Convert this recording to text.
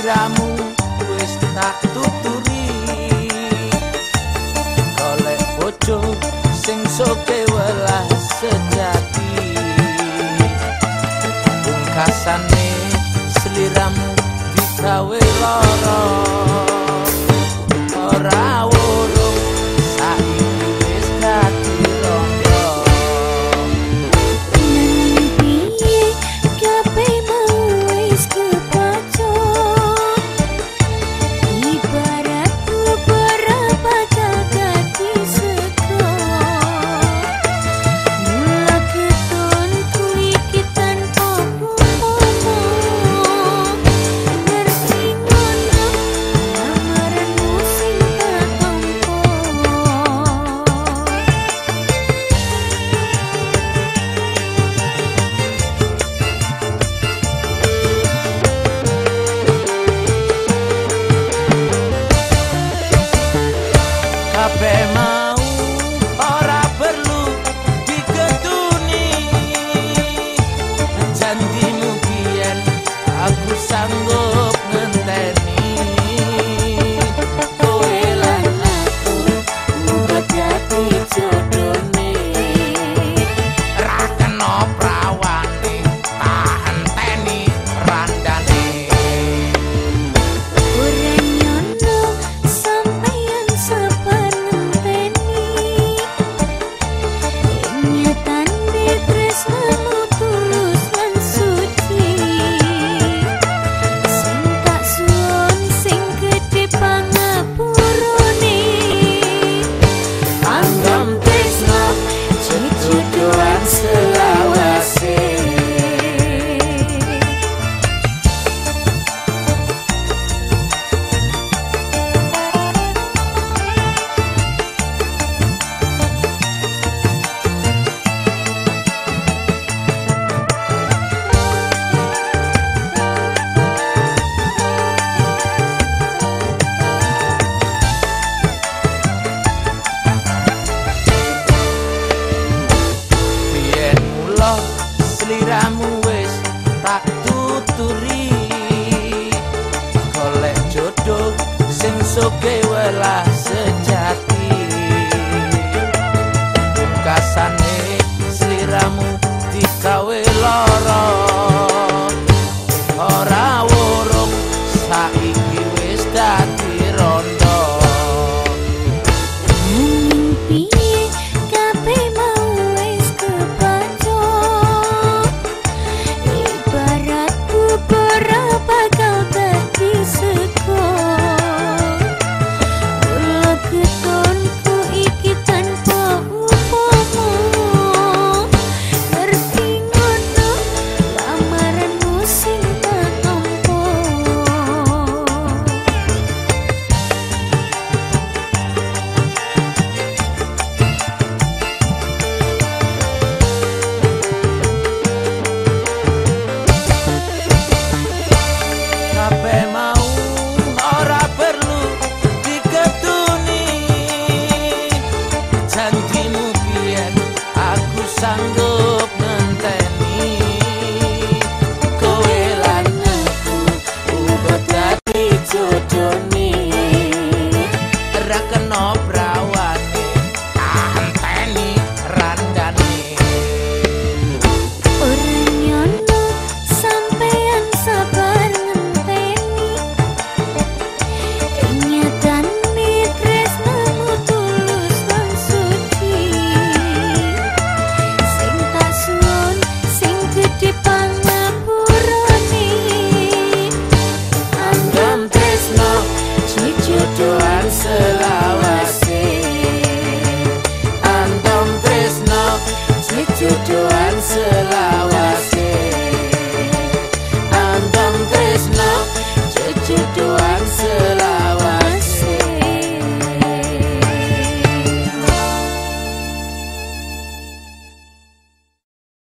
sliramu wis tak tuturi. Golek bojo sing soke welas sejati. Pungkasane sliramu digawe lara tuturi